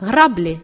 грабли.